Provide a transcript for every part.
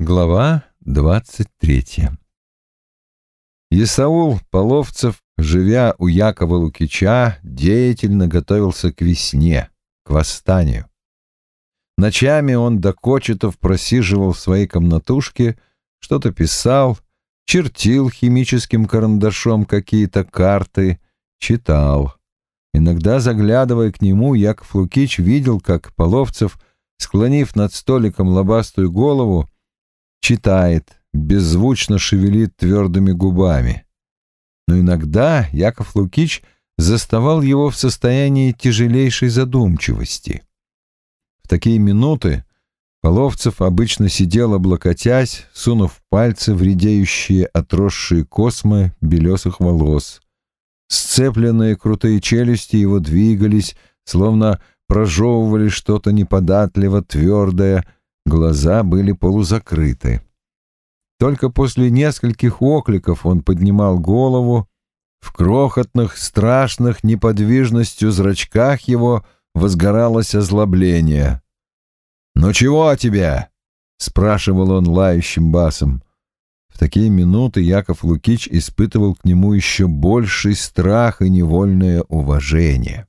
Глава двадцать третья Исаул Половцев, живя у Якова Лукича, деятельно готовился к весне, к восстанию. Ночами он до кочетов просиживал в своей комнатушке, что-то писал, чертил химическим карандашом какие-то карты, читал. Иногда, заглядывая к нему, Яков Лукич видел, как Половцев, склонив над столиком лобастую голову, читает, беззвучно шевелит твердыми губами. Но иногда Яков Лукич заставал его в состоянии тяжелейшей задумчивости. В такие минуты Половцев обычно сидел облокотясь, сунув пальцы в редеющие отросшие космы белесых волос. Сцепленные крутые челюсти его двигались, словно прожевывали что-то неподатливо твердое, глаза были полузакрыты. Только после нескольких окликов он поднимал голову, в крохотных, страшных неподвижностью зрачках его возгоралось озлобление. «Ну чего тебе?» — спрашивал он лающим басом. В такие минуты Яков Лукич испытывал к нему еще больший страх и невольное уважение.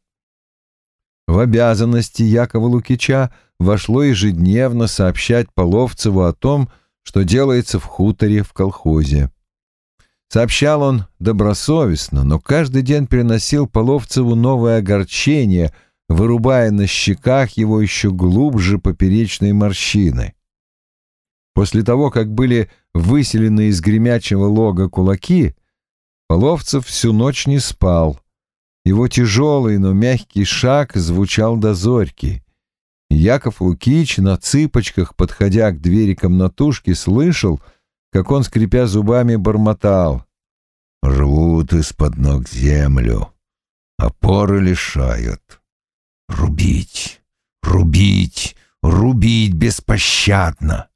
В обязанности Якова Лукича вошло ежедневно сообщать Половцеву о том, что делается в хуторе в колхозе. Сообщал он добросовестно, но каждый день приносил Половцеву новое огорчение, вырубая на щеках его еще глубже поперечные морщины. После того, как были выселены из гремячего лога кулаки, Половцев всю ночь не спал. Его тяжелый, но мягкий шаг звучал до зорьки. Яков Лукич на цыпочках, подходя к двери комнатушки, слышал, как он, скрипя зубами, бормотал. «Рвут из-под ног землю, опоры лишают. Рубить, рубить, рубить беспощадно!»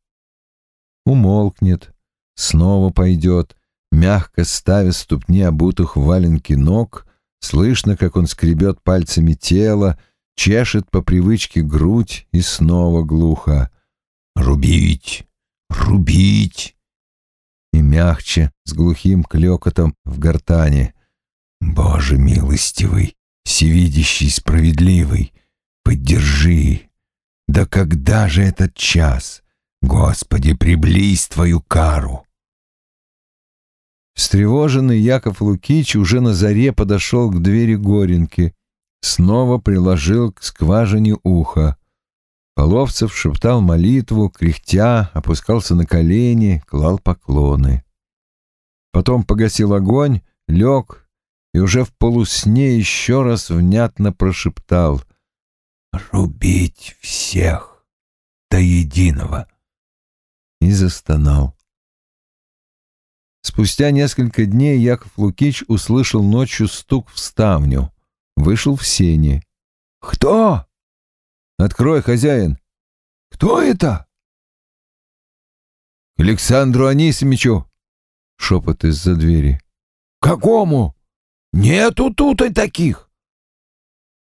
Умолкнет, снова пойдет, мягко ставя ступни обутых в валенки ног, слышно, как он скребет пальцами тело, чешет по привычке грудь и снова глухо. «Рубить! Рубить!» И мягче, с глухим клёкотом в гортане. «Боже милостивый, всевидящий, справедливый, поддержи! Да когда же этот час? Господи, приблизь твою кару!» Встревоженный Яков Лукич уже на заре подошел к двери Горенки, снова приложил к скважине ухо. Половцев шептал молитву, кряхтя, опускался на колени, клал поклоны. Потом погасил огонь, лег и уже в полусне еще раз внятно прошептал «Рубить всех до единого!» и застонал. Спустя несколько дней Яков Лукич услышал ночью стук в ставню — вышел в сени. «Кто?» «Открой, хозяин». «Кто это?» «К Александру Анисимичу!» — шепот из-за двери. «Какому? Нету тут и таких!»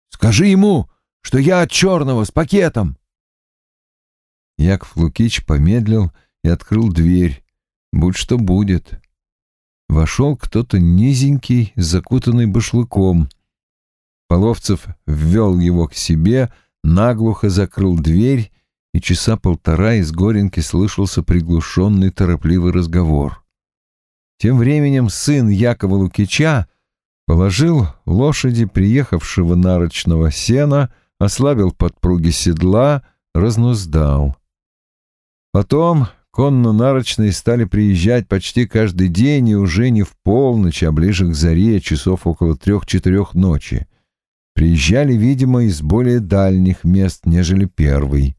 «Скажи ему, что я от черного с пакетом!» Яков Лукич помедлил и открыл дверь. Будь что будет. Вошел кто-то низенький, закутанный башлыком — Половцев ввел его к себе, наглухо закрыл дверь, и часа полтора из Горенки слышался приглушенный торопливый разговор. Тем временем сын Якова Лукича положил лошади приехавшего нарочного сена, ослабил подпруги седла, разнуздал. Потом конно-нарочные стали приезжать почти каждый день и уже не в полночь, а ближе к заре, часов около трех-четырех ночи приезжали, видимо, из более дальних мест, нежели первый.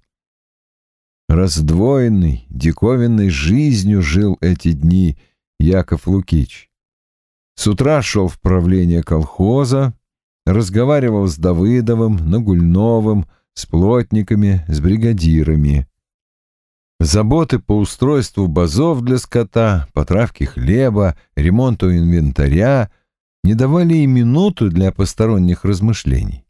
Раздвоенный, диковинной жизнью жил эти дни Яков Лукич. С утра шел в правление колхоза, разговаривал с Давыдовым, Нагульновым, с плотниками, с бригадирами. Заботы по устройству базов для скота, потравке хлеба, ремонту инвентаря — не давали и минуту для посторонних размышлений.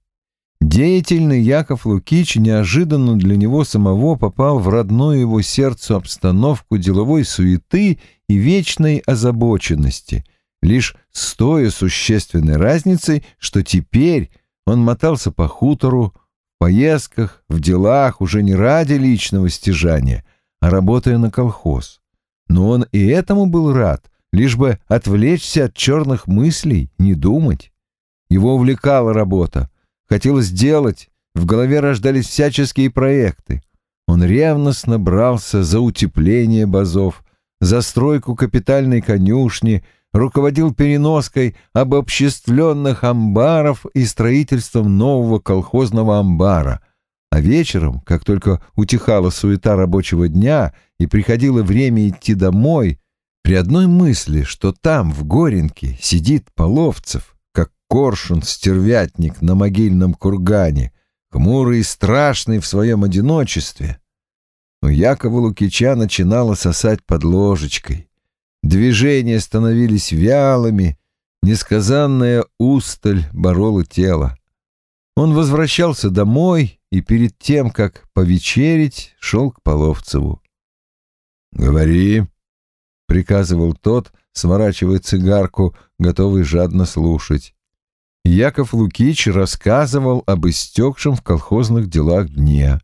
Деятельный Яков Лукич неожиданно для него самого попал в родную его сердцу обстановку деловой суеты и вечной озабоченности, лишь с той существенной разницей, что теперь он мотался по хутору, в поездках, в делах уже не ради личного стяжания, а работая на колхоз. Но он и этому был рад, лишь бы отвлечься от черных мыслей, не думать. Его увлекала работа, хотелось делать, в голове рождались всяческие проекты. Он ревностно брался за утепление базов, за стройку капитальной конюшни, руководил переноской обобществленных амбаров и строительством нового колхозного амбара. А вечером, как только утихала суета рабочего дня и приходило время идти домой, при одной мысли, что там, в Горенке, сидит Половцев, как коршун-стервятник на могильном кургане, хмурый и страшный в своем одиночестве, у Якова Лукича начинало сосать под ложечкой. Движения становились вялыми, несказанная усталь борола тело. Он возвращался домой и перед тем, как повечерить, шел к Половцеву. «Говори», — приказывал тот, сворачивая цигарку, готовый жадно слушать. Яков Лукич рассказывал об истекшем в колхозных делах дне.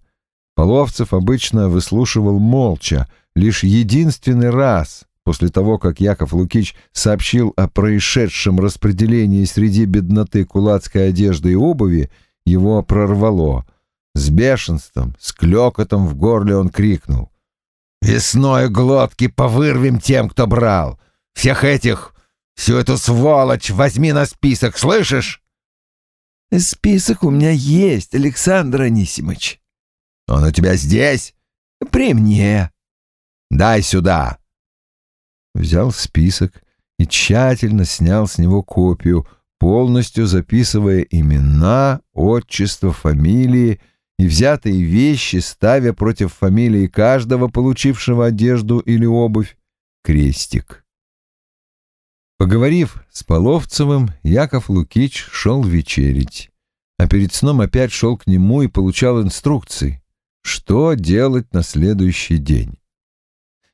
Половцев обычно выслушивал молча, лишь единственный раз, после того, как Яков Лукич сообщил о происшедшем распределении среди бедноты кулацкой одежды и обуви, его прорвало. С бешенством, с клёкотом в горле он крикнул. «Весной глотки повырвем тем, кто брал! Всех этих, всю эту сволочь возьми на список, слышишь?» «Список у меня есть, Александр Анисимыч». «Он у тебя здесь?» «При мне». «Дай сюда!» взял список и тщательно снял с него копию, полностью записывая имена, отчество, фамилии и взятые вещи, ставя против фамилии каждого, получившего одежду или обувь, крестик. Поговорив с Половцевым, Яков Лукич шел вечерить, а перед сном опять шел к нему и получал инструкции, что делать на следующий день.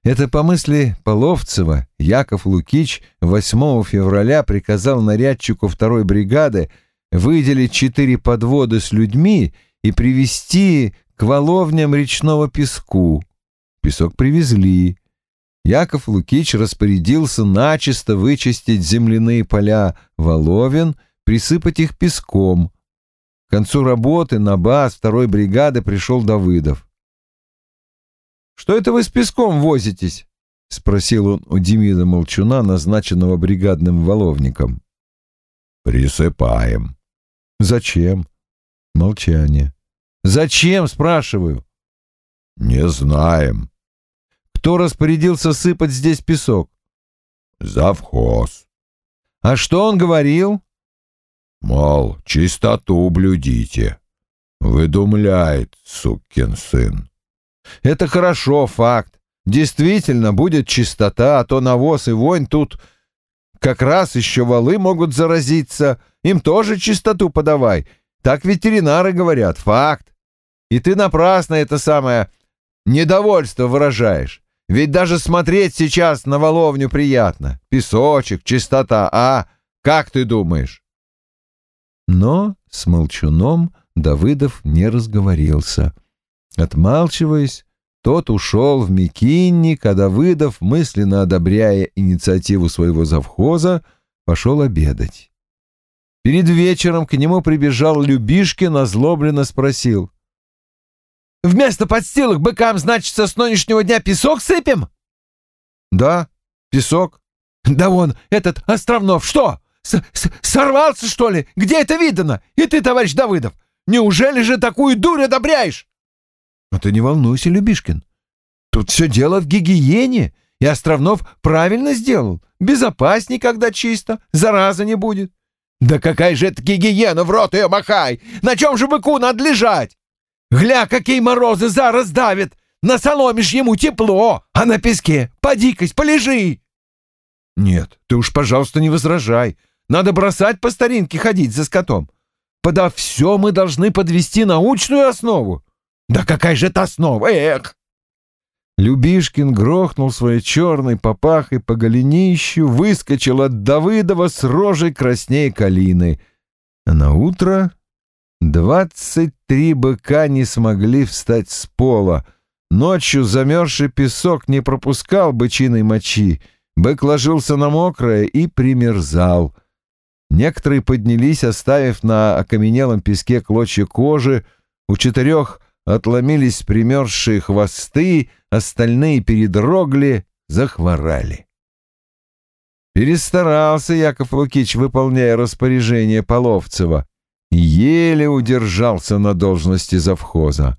Это по мысли Половцева Яков Лукич 8 февраля приказал нарядчику второй бригады выделить четыре подвода с людьми и привезти к воловням речного песку. Песок привезли. Яков Лукич распорядился начисто вычистить земляные поля воловин, присыпать их песком. К концу работы на баз второй бригады пришел Давыдов. Что это вы с песком возитесь? — спросил он у Демида Молчуна, назначенного бригадным воловником. «Присыпаем». «Зачем?» Молчание. «Зачем?» — спрашиваю. «Не знаем». «Кто распорядился сыпать здесь песок?» «Завхоз». «А что он говорил?» «Мол, чистоту блюдите». Выдумляет, сукин сын. Это хорошо, факт. Действительно, будет чистота, а то навоз и вонь тут как раз еще валы могут заразиться. Им тоже чистоту подавай. Так ветеринары говорят, факт. И ты напрасно это самое недовольство выражаешь. Ведь даже смотреть сейчас на воловню приятно. Песочек, чистота, а? Как ты думаешь? Но с молчуном Давыдов не разговорился. Отмалчиваясь, тот ушел в Микинни, когда выдав, мысленно одобряя инициативу своего завхоза, пошел обедать. Перед вечером к нему прибежал Любишкин, озлобленно спросил. «Вместо подстилок быкам, значит, с нынешнего дня песок сыпем?» «Да, песок». «Да вон, этот Островнов, что, с -с сорвался, что ли? Где это видано? И ты, товарищ Давыдов, неужели же такую дурь одобряешь?» Но ты не волнуйся, Любишкин. Тут все дело в гигиене, и Островнов правильно сделал. Безопасней, когда чисто, зараза не будет. Да какая же это гигиена, в рот ее махай! На чем же быку надо лежать? Гля, какие морозы зараз давят! Насоломишь ему тепло, а на песке поди-кась, полежи!» «Нет, ты уж, пожалуйста, не возражай. Надо бросать по старинке ходить за скотом. подо все мы должны подвести научную основу. Да какая же это основа, эх! Любишкин грохнул своей черной попахой по голенищу, выскочил от Давыдова с рожей красней калины. А на утро двадцать три быка не смогли встать с пола. Ночью замерзший песок не пропускал бычиной мочи. Бык ложился на мокрое и примерзал. Некоторые поднялись, оставив на окаменелом песке клочья кожи. У четырех отломились примерзшие хвосты, остальные передрогли, захворали. Перестарался Яков Лукич, выполняя распоряжение Половцева, еле удержался на должности завхоза.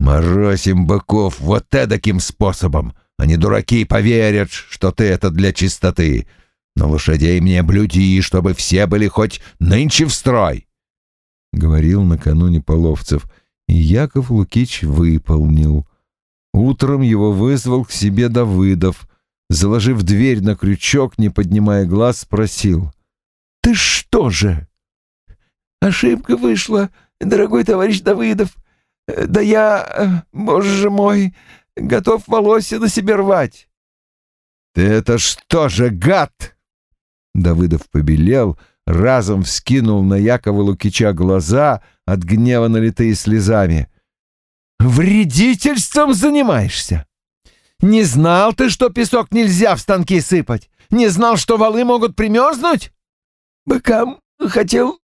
«Морозим быков вот эдаким способом. Они дураки поверят, что ты это для чистоты. Но лошадей мне блюди, чтобы все были хоть нынче в строй», — говорил накануне Половцев — и Яков Лукич выполнил. Утром его вызвал к себе Давыдов, заложив дверь на крючок, не поднимая глаз, спросил. «Ты что же?» «Ошибка вышла, дорогой товарищ Давыдов. Да я, боже мой, готов волосы на себе рвать». «Ты это что же, гад?» Давыдов побелел, разом вскинул на Якова Лукича глаза, от гнева налитые слезами. «Вредительством занимаешься? Не знал ты, что песок нельзя в станки сыпать? Не знал, что валы могут примерзнуть?» «Быкам хотел,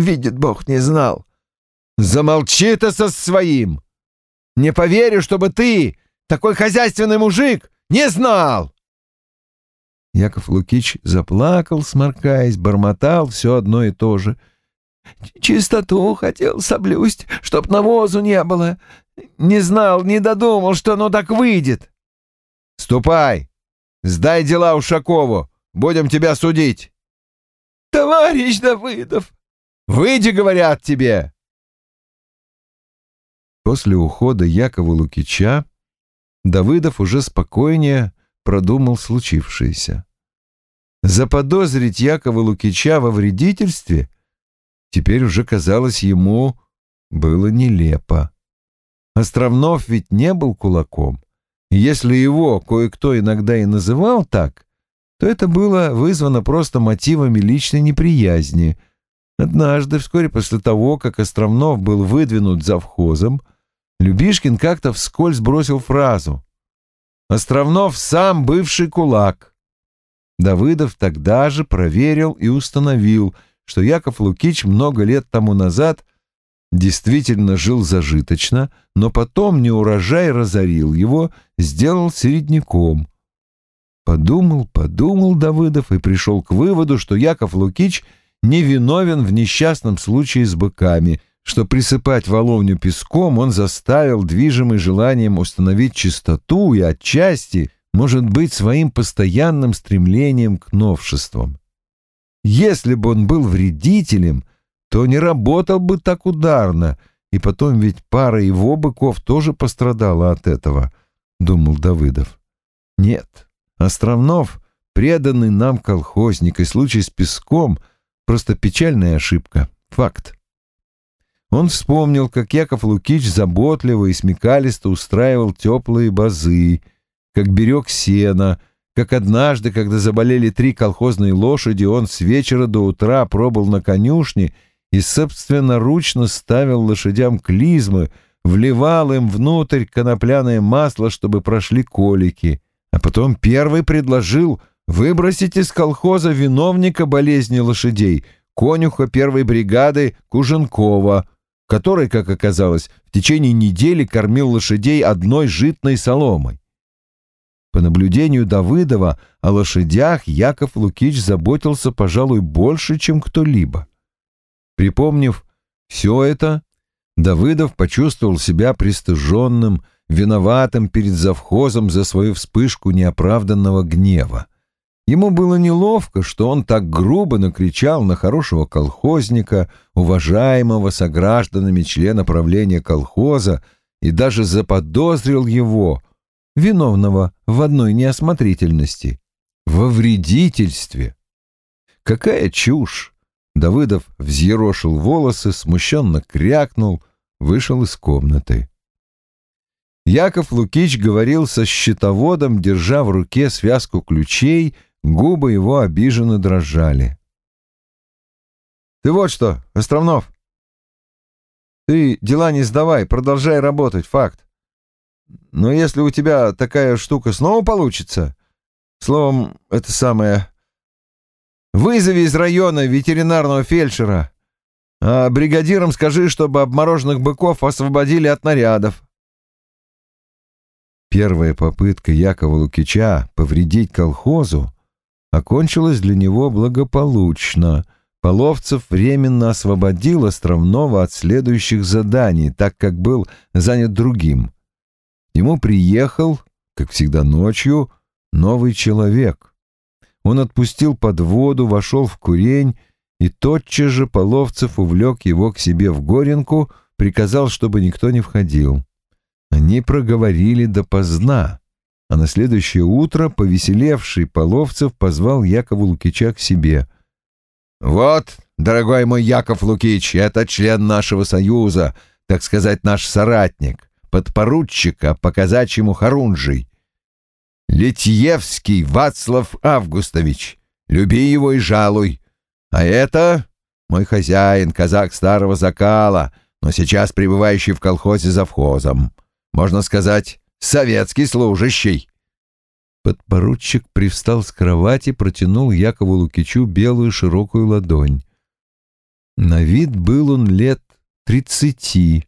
видит Бог, не знал». «Замолчи ты со своим! Не поверю, чтобы ты, такой хозяйственный мужик, не знал!» Яков Лукич заплакал, сморкаясь, бормотал все одно и то же. «Чистоту хотел соблюсть, чтоб навозу не было. Не знал, не додумал, что оно так выйдет». «Ступай! Сдай дела Ушакову! Будем тебя судить!» «Товарищ Давыдов!» «Выйди, говорят тебе!» После ухода Якова Лукича Давыдов уже спокойнее продумал случившееся. Заподозрить Якова Лукича во вредительстве теперь уже казалось ему было нелепо. Островнов ведь не был кулаком. Если его кое-кто иногда и называл так, то это было вызвано просто мотивами личной неприязни. Однажды, вскоре после того, как Островнов был выдвинут завхозом, Любишкин как-то вскользь бросил фразу Островнов сам бывший кулак. Давыдов тогда же проверил и установил, что Яков Лукич много лет тому назад действительно жил зажиточно, но потом неурожай разорил его, сделал середняком. Подумал, подумал Давыдов и пришел к выводу, что Яков Лукич невиновен в несчастном случае с быками, что присыпать воловню песком он заставил, движимый желанием установить чистоту и отчасти, может быть, своим постоянным стремлением к новшествам. Если бы он был вредителем, то не работал бы так ударно, и потом ведь пара его быков тоже пострадала от этого, — думал Давыдов. Нет, Островнов, преданный нам колхозник, и случай с песком — просто печальная ошибка, факт. Он вспомнил, как Яков Лукич заботливо и смекалисто устраивал теплые базы, как берег сено, как однажды, когда заболели три колхозные лошади, он с вечера до утра пробыл на конюшне и собственноручно ставил лошадям клизмы, вливал им внутрь конопляное масло, чтобы прошли колики, а потом первый предложил выбросить из колхоза виновника болезни лошадей, конюха первой бригады Куженкова, который, как оказалось, в течение недели кормил лошадей одной житной соломой. По наблюдению Давыдова о лошадях Яков Лукич заботился, пожалуй, больше, чем кто-либо. Припомнив все это, Давыдов почувствовал себя пристыженным, виноватым перед завхозом за свою вспышку неоправданного гнева. Ему было неловко, что он так грубо накричал на хорошего колхозника, уважаемого согражданами члена правления колхоза, и даже заподозрил его, виновного в одной неосмотрительности, во вредительстве. Какая чушь! Давыдов взъерошил волосы, смущенно крякнул, вышел из комнаты. Яков Лукич говорил со счетоводом, держа в руке связку ключей, губы его обиженно дрожали. «Ты вот что, Островнов, ты дела не сдавай, продолжай работать, факт. Но если у тебя такая штука снова получится, словом, это самое... Вызови из района ветеринарного фельдшера, а бригадирам скажи, чтобы обмороженных быков освободили от нарядов. Первая попытка Якова Лукича повредить колхозу окончилась для него благополучно. Половцев временно освободил Островного от следующих заданий, так как был занят другим. К нему приехал, как всегда ночью, новый человек. Он отпустил под воду, вошел в курень, и тотчас же Половцев увлек его к себе в горенку, приказал, чтобы никто не входил. Они проговорили допоздна, а на следующее утро повеселевший Половцев позвал Якова Лукича к себе. «Вот, дорогой мой Яков Лукич, это член нашего союза, так сказать, наш соратник, подпоручика по казачьему Харунжий. Литьевский Вацлав Августович, люби его и жалуй. А это мой хозяин, казак старого закала, но сейчас пребывающий в колхозе завхозом можно сказать, советский служащий. Подпоручик привстал с кровати, протянул Якову Лукичу белую широкую ладонь. На вид был он лет тридцати,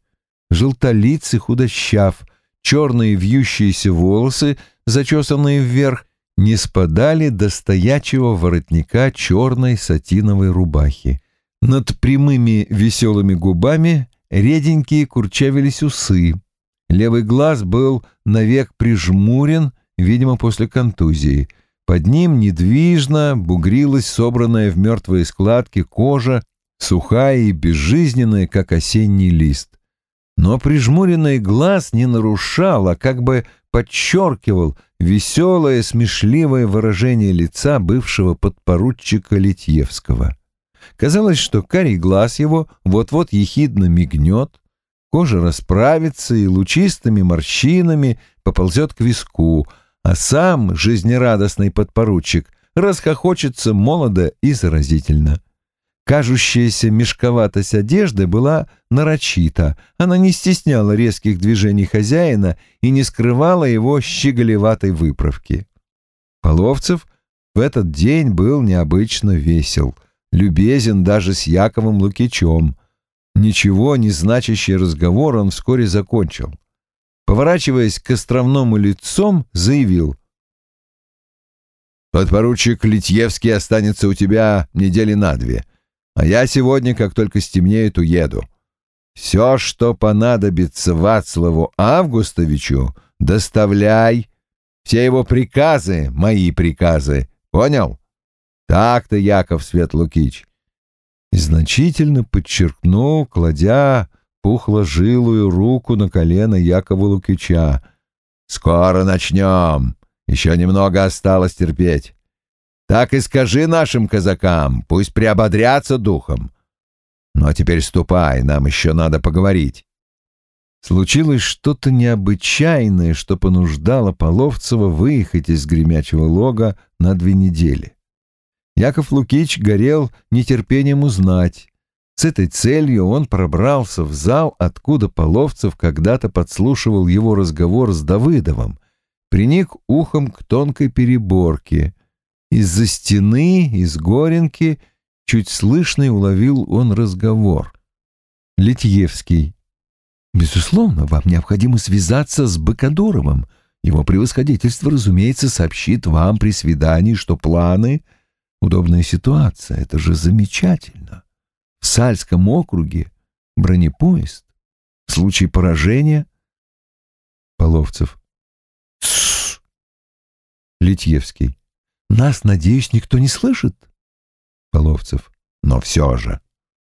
желтолицый, худощав, черные вьющиеся волосы, зачесанные вверх, не спадали до стоячего воротника черной сатиновой рубахи. Над прямыми веселыми губами реденькие курчавились усы. Левый глаз был навек прижмурен, видимо, после контузии. Под ним недвижно бугрилась собранная в мертвые складки кожа, сухая и безжизненная, как осенний лист. Но прижмуренный глаз не нарушал, а как бы подчеркивал веселое, смешливое выражение лица бывшего подпоручика Литьевского. Казалось, что карий глаз его вот-вот ехидно мигнет, Кожа расправится и лучистыми морщинами поползет к виску, а сам жизнерадостный подпоручик расхохочется молодо и заразительно. Кажущаяся мешковатость одежды была нарочита, она не стесняла резких движений хозяина и не скрывала его щеголеватой выправки. Половцев в этот день был необычно весел, любезен даже с Яковом Лукичем, Ничего не значащий разговор он вскоре закончил. Поворачиваясь к островному лицом, заявил. «Подпоручик Литьевский останется у тебя недели на две, а я сегодня, как только стемнеет, уеду. Все, что понадобится Вацлаву Августовичу, доставляй. Все его приказы — мои приказы. Понял? Так-то, Яков Светлукич и значительно подчеркнул, кладя пухло-жилую руку на колено Якова Лукича. «Скоро начнем. Еще немного осталось терпеть. Так и скажи нашим казакам, пусть приободрятся духом. Ну а теперь ступай, нам еще надо поговорить». Случилось что-то необычайное, что понуждало Половцева выехать из гремячего лога на две недели. Яков Лукич горел нетерпением узнать. С этой целью он пробрался в зал, откуда Половцев когда-то подслушивал его разговор с Давыдовым, приник ухом к тонкой переборке. Из-за стены, из горенки, чуть слышный уловил он разговор. Литьевский. «Безусловно, вам необходимо связаться с Быкадуровым. Его превосходительство, разумеется, сообщит вам при свидании, что планы — Удобная ситуация, это же замечательно. В Сальском округе бронепоезд. В случае поражения... Половцев. Тссс. Литьевский. Нас, надеюсь, никто не слышит? Половцев. Но все же.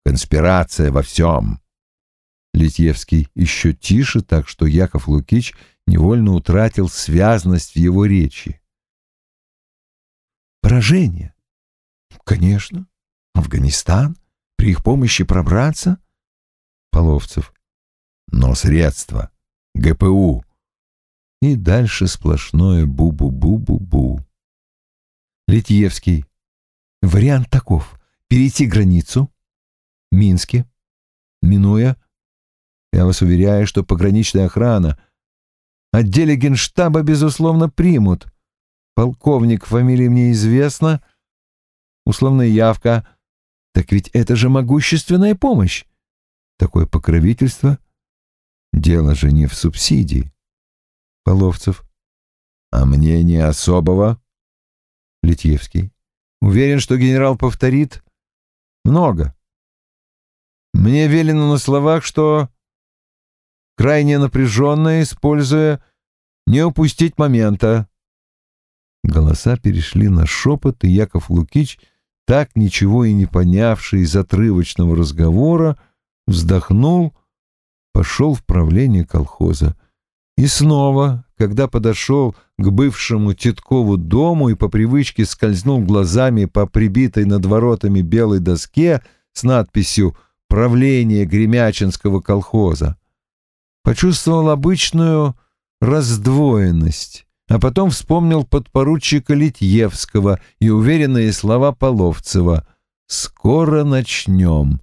Конспирация во всем. Литьевский еще тише, так что Яков Лукич невольно утратил связность в его речи. Поражение. Конечно. Афганистан. При их помощи пробраться? Половцев. Но средства. ГПУ. И дальше сплошное бу-бу-бу-бу-бу. Литьевский. Вариант таков. Перейти границу. Минске. Минуя. Я вас уверяю, что пограничная охрана. Отделе генштаба, безусловно, примут. Полковник, фамилия мне известна. Условная явка. Так ведь это же могущественная помощь. Такое покровительство. Дело же не в субсидии. Половцев. А мнение особого? Литьевский. Уверен, что генерал повторит. Много. Мне велено на словах, что крайне напряженно, используя не упустить момента. Голоса перешли на шепот, и Яков Лукич, так ничего и не понявший из отрывочного разговора, вздохнул, пошел в правление колхоза. И снова, когда подошел к бывшему Титкову дому и по привычке скользнул глазами по прибитой над воротами белой доске с надписью «Правление Гремячинского колхоза», почувствовал обычную раздвоенность, а потом вспомнил подпоручика Литьевского и уверенные слова Половцева «Скоро начнем».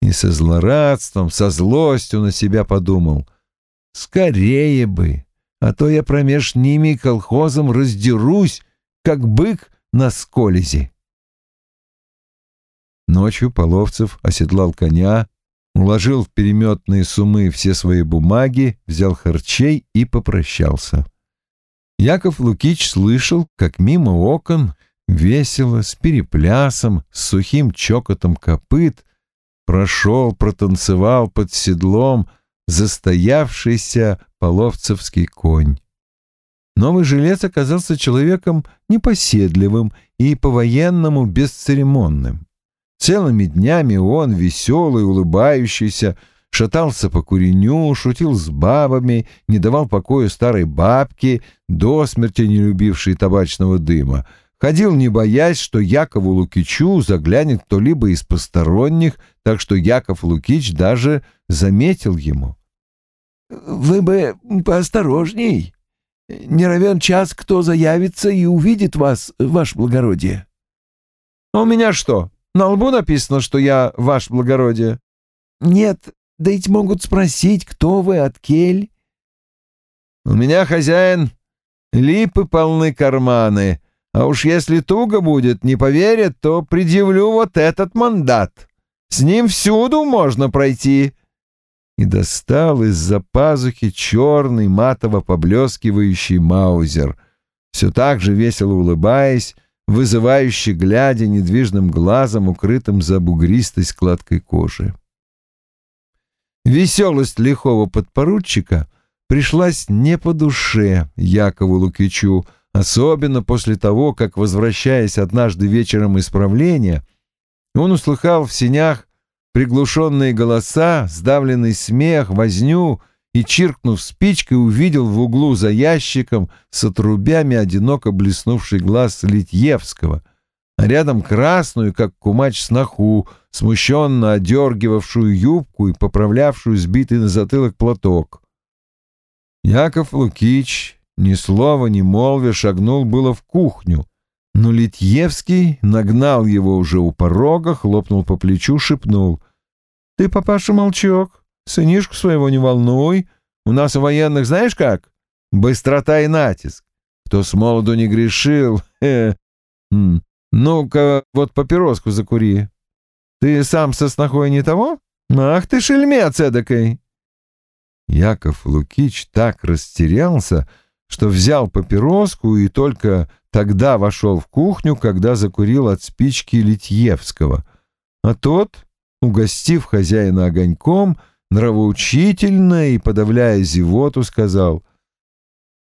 И со злорадством, со злостью на себя подумал «Скорее бы, а то я промеж ними и колхозом раздерусь, как бык на сколези». Ночью Половцев оседлал коня, уложил в переметные сумы все свои бумаги, взял харчей и попрощался. Яков Лукич слышал, как мимо окон, весело, с переплясом, с сухим чокотом копыт, прошел, протанцевал под седлом застоявшийся половцевский конь. Новый жилец оказался человеком непоседливым и по-военному бесцеремонным. Целыми днями он, веселый, улыбающийся, шатался по куреню, шутил с бабами, не давал покоя старой бабке, до смерти не любившей табачного дыма, ходил, не боясь, что Якову Лукичу заглянет кто-либо из посторонних, так что Яков Лукич даже заметил ему. «Вы бы поосторожней. Не равен час, кто заявится и увидит вас, ваше благородие». «А «У меня что, на лбу написано, что я ваш благородие?» «Нет, да ведь могут спросить, кто вы, от кель». «У меня, хозяин, липы полны карманы, а уж если туго будет, не поверят, то предъявлю вот этот мандат. С ним всюду можно пройти». И достал из-за пазухи черный матово поблескивающий маузер, все так же весело улыбаясь, вызывающе глядя недвижным глазом, укрытым за бугристой складкой кожи. Веселость лихого подпоручика пришлась не по душе Якову Лукичу, особенно после того, как, возвращаясь однажды вечером из правления, он услыхал в сенях приглушенные голоса, сдавленный смех, возню — и, чиркнув спичкой, увидел в углу за ящиком с отрубями одиноко блеснувший глаз Литьевского, а рядом красную, как кумач сноху, смущенно одергивавшую юбку и поправлявшую сбитый на затылок платок. Яков Лукич, ни слова ни молвя, шагнул было в кухню, но Литьевский нагнал его уже у порога, хлопнул по плечу, шепнул. — Ты, папаша, молчок, Сынишку своего не волнуй. У нас у военных знаешь как? Быстрота и натиск. Кто с молоду не грешил. Ну-ка, вот папироску закури. Ты сам со снохой не того? Ах ты шельмец эдакой. Яков Лукич так растерялся, что взял папироску и только тогда вошел в кухню, когда закурил от спички Литьевского. А тот, угостив хозяина огоньком, — нравоучительно и, подавляя зевоту, сказал,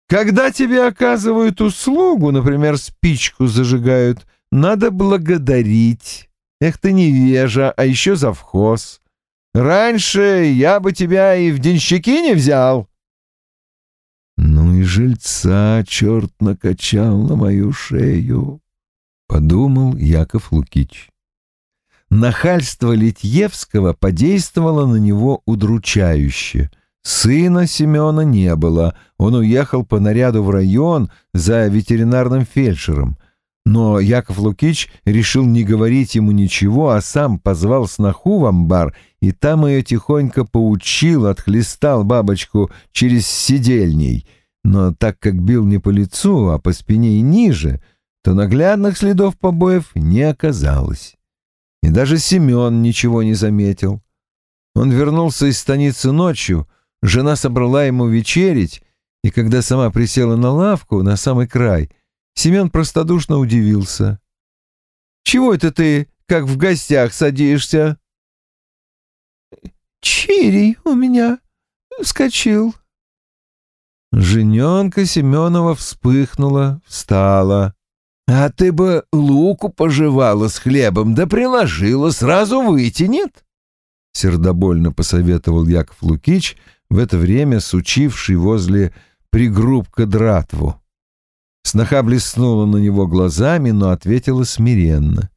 «Когда тебе оказывают услугу, например, спичку зажигают, надо благодарить. Эх ты невежа, а еще завхоз. Раньше я бы тебя и в денщики не взял». «Ну и жильца черт накачал на мою шею», — подумал Яков Лукич. Нахальство Литьевского подействовало на него удручающе. Сына Семена не было, он уехал по наряду в район за ветеринарным фельдшером. Но Яков Лукич решил не говорить ему ничего, а сам позвал сноху в амбар, и там ее тихонько поучил, отхлестал бабочку через сидельней. Но так как бил не по лицу, а по спине и ниже, то наглядных следов побоев не оказалось. И даже Семен ничего не заметил. Он вернулся из станицы ночью, жена собрала ему вечерить, и когда сама присела на лавку на самый край, Семен простодушно удивился. «Чего это ты, как в гостях, садишься?» «Чирий у меня вскочил». Жененка Семенова вспыхнула, встала. А ты бы луку пожевала с хлебом, да приложила, сразу вытянет. Сердобольно посоветовал Яков Лукич, в это время сучивший возле пригрубка дратву. Сноха блеснула на него глазами, но ответила смиренно.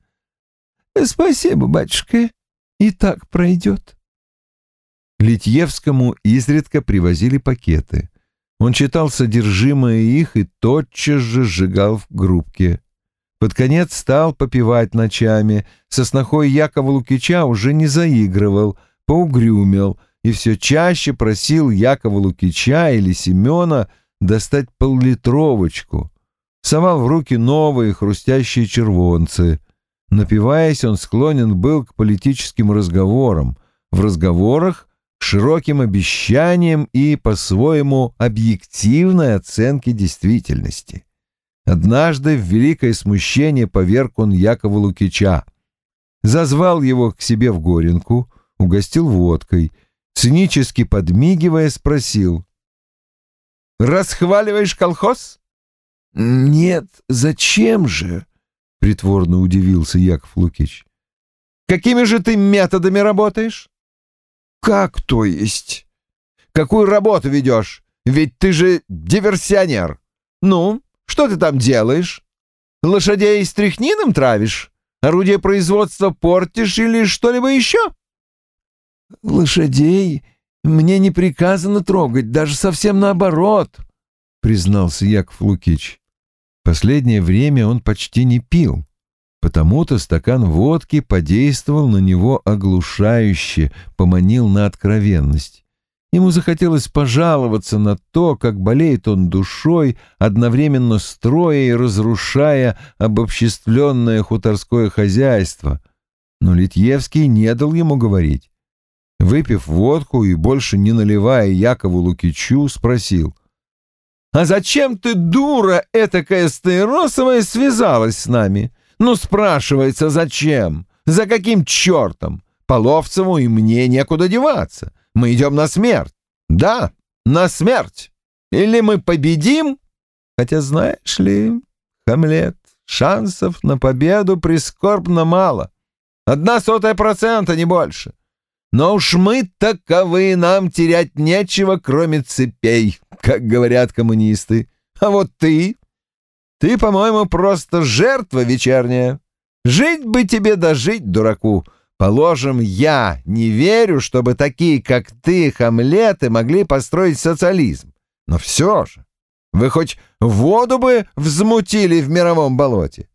— Спасибо, батюшка, и так пройдет. Литьевскому изредка привозили пакеты. Он читал содержимое их и тотчас же сжигал в грубке. Под конец стал попивать ночами. Со снохой Якова Лукича уже не заигрывал, поугрюмел и все чаще просил Якова Лукича или Семена достать поллитровочку. Совал в руки новые хрустящие червонцы. Напиваясь, он склонен был к политическим разговорам. В разговорах к широким обещаниям и, по-своему, объективной оценке действительности. Однажды в великое смущение поверг он Якова Лукича. Зазвал его к себе в Горенку, угостил водкой, цинически подмигивая, спросил. «Расхваливаешь колхоз?» «Нет, зачем же?» — притворно удивился Яков Лукич. «Какими же ты методами работаешь?» «Как то есть?» «Какую работу ведешь? Ведь ты же диверсионер. Ну, что ты там делаешь? Лошадей стряхнином травишь? Орудие производства портишь или что-либо еще?» «Лошадей мне не приказано трогать, даже совсем наоборот», — признался Яков Лукич. Последнее время он почти не пил. Потому-то стакан водки подействовал на него оглушающе, поманил на откровенность. Ему захотелось пожаловаться на то, как болеет он душой, одновременно строя и разрушая обобществленное хуторское хозяйство. Но Литьевский не дал ему говорить. Выпив водку и больше не наливая Якову Лукичу, спросил. «А зачем ты, дура этакая стаиросовая, связалась с нами?» Ну, спрашивается, зачем? За каким чертом? Половцеву и мне некуда деваться. Мы идем на смерть. Да, на смерть. Или мы победим? Хотя, знаешь ли, Хамлет, шансов на победу прискорбно мало. Одна сотая процента, не больше. Но уж мы таковы, нам терять нечего, кроме цепей, как говорят коммунисты. А вот ты ты, по-моему, просто жертва вечерняя. Жить бы тебе дожить, дураку. Положим, я не верю, чтобы такие, как ты, хамлеты, могли построить социализм. Но все же, вы хоть воду бы взмутили в мировом болоте.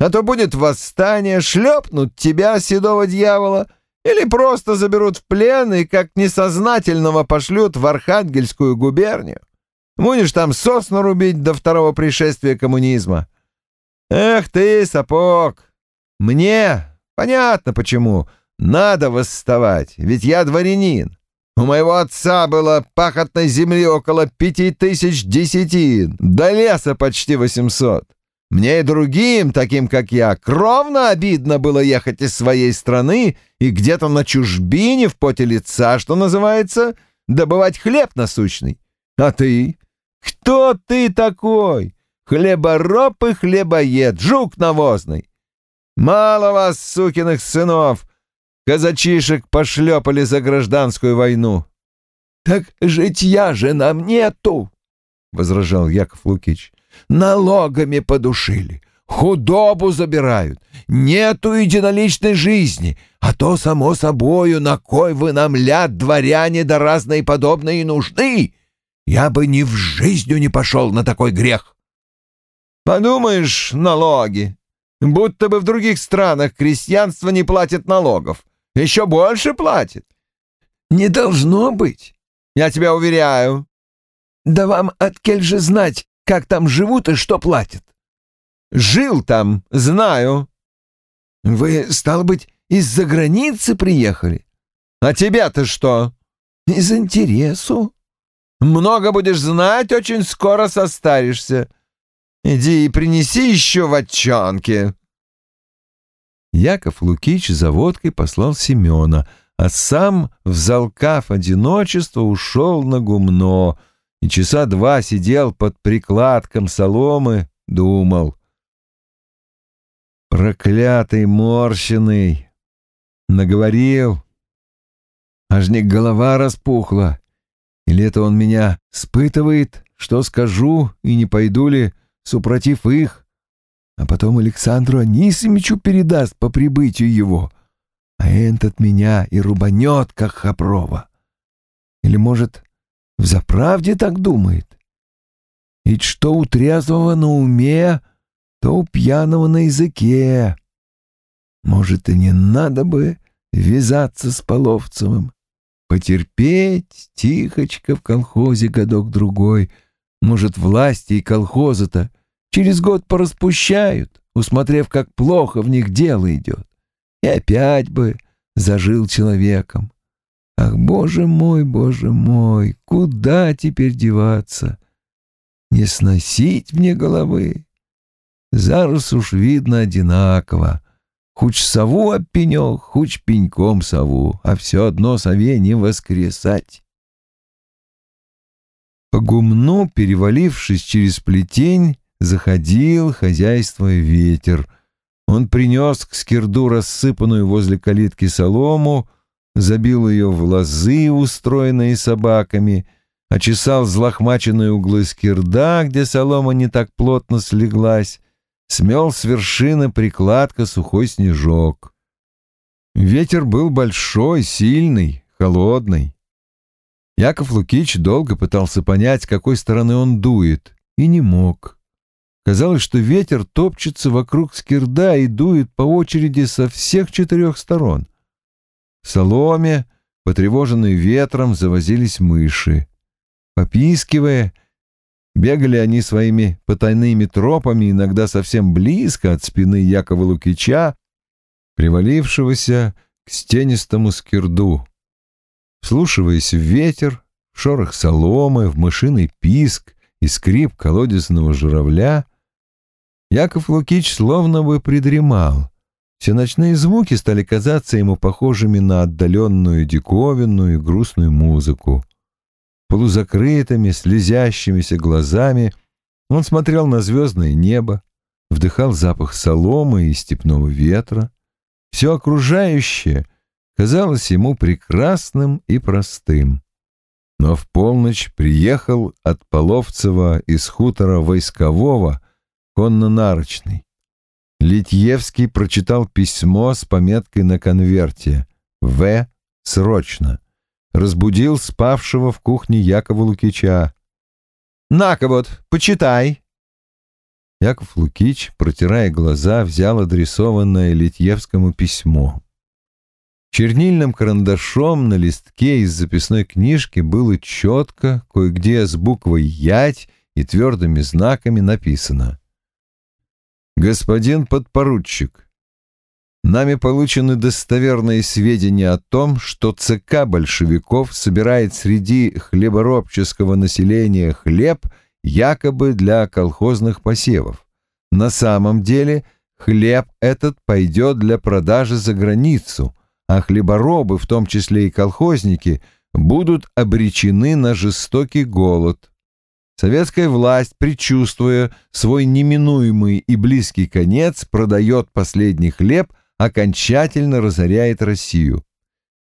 А то будет восстание, шлепнут тебя, седого дьявола, или просто заберут в плен и как несознательного пошлют в Архангельскую губернию. Будешь там сосну рубить до второго пришествия коммунизма. Эх ты, сапог! Мне, понятно почему, надо восставать, ведь я дворянин. У моего отца было пахотной земли около пяти тысяч десятин, до леса почти восемьсот. Мне и другим, таким как я, кровно обидно было ехать из своей страны и где-то на чужбине в поте лица, что называется, добывать хлеб насущный. А ты? Кто ты такой? Хлебороб и хлебоед, жук навозный. Мало вас, сукиных сынов, казачишек пошлепали за гражданскую войну. — Так житья же нам нету, — возражал Яков Лукич. — Налогами подушили. худобу забирают. Нету единоличной жизни, а то, само собою, на кой вы нам ляд, дворяне да разные подобные нужны? Я бы ни в жизнью не пошел на такой грех. Подумаешь, налоги. Будто бы в других странах крестьянство не платит налогов. Еще больше платит. Не должно быть. Я тебя уверяю. Да вам от кель же знать, как там живут и что платят. Жил там, знаю. Вы, стал быть, из-за границы приехали? А тебя-то что? Из интересу. Много будешь знать, очень скоро состаришься. Иди и принеси еще ватчонки. Яков Лукич за водкой послал Семена, а сам, взалкав одиночество, ушел на гумно и часа два сидел под прикладком соломы, думал. Проклятый морщиный! Наговорил. Аж не голова распухла. Или это он меня спытывает, что скажу и не пойду ли, супротив их? А потом Александру Анисимичу передаст по прибытию его, а этот меня и рубанет, как Хопрова. Или, может, в заправде так думает? Ведь что у трезвого на уме, то у пьяного на языке. Может, и не надо бы ввязаться с Половцевым. Потерпеть тихочко в колхозе годок-другой. Может, власти и колхоза-то через год пораспущают, усмотрев, как плохо в них дело идет. И опять бы зажил человеком. Ах, боже мой, боже мой, куда теперь деваться? Не сносить мне головы. Зараз уж видно одинаково. Хуч сову об хуч пеньком сову, а все одно сове не воскресать. По гумну, перевалившись через плетень, заходил, хозяйствуя ветер. Он принес к скирду рассыпанную возле калитки солому, забил ее в лозы, устроенные собаками, очесал злохмаченные углы скирда, где солома не так плотно слеглась, смел с вершины прикладка сухой снежок. Ветер был большой, сильный, холодный. Яков Лукич долго пытался понять, с какой стороны он дует, и не мог. Казалось, что ветер топчется вокруг скирда и дует по очереди со всех четырех сторон. Соломе, потревоженной ветром, завозились мыши. Попискивая, Бегали они своими потайными тропами, иногда совсем близко от спины Якова Лукича, привалившегося к стенистому скирду. Вслушиваясь в ветер, в шорох соломы, в мышиный писк и скрип колодезного журавля, Яков Лукич словно бы придремал. Все ночные звуки стали казаться ему похожими на отдаленную диковинную и грустную музыку полузакрытыми, слезящимися глазами он смотрел на звездное небо, вдыхал запах соломы и степного ветра. Все окружающее казалось ему прекрасным и простым. Но в полночь приехал от Половцева из хутора войскового конно-нарочный. Литьевский прочитал письмо с пометкой на конверте «В. Срочно» разбудил спавшего в кухне Якова Лукича. «На-ка вот, почитай!» Яков Лукич, протирая глаза, взял адресованное Литьевскому письмо. Чернильным карандашом на листке из записной книжки было четко, кое-где с буквой «Ять» и твердыми знаками написано «Господин подпоручик, нами получены достоверные сведения о том, что ЦК большевиков собирает среди хлеборобческого населения хлеб якобы для колхозных посевов. На самом деле хлеб этот пойдет для продажи за границу, а хлеборобы, в том числе и колхозники, будут обречены на жестокий голод. Советская власть, предчувствуя свой неминуемый и близкий конец, продает последний хлеб окончательно разоряет Россию.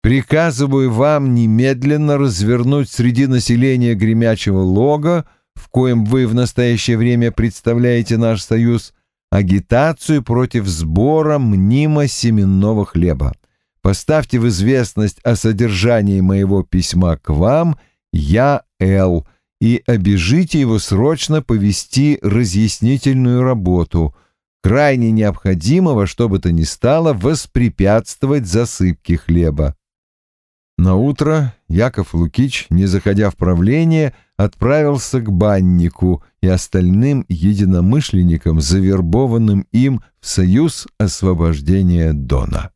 Приказываю вам немедленно развернуть среди населения гремячего лога, в коем вы в настоящее время представляете наш союз, агитацию против сбора мнимо-семенного хлеба. Поставьте в известность о содержании моего письма к вам, я Л, и обижите его срочно повести разъяснительную работу. Крайне необходимого, что бы то ни стало, воспрепятствовать засыпке хлеба. На утро Яков Лукич, не заходя в правление, отправился к баннику и остальным единомышленникам, завербованным им в Союз освобождения Дона.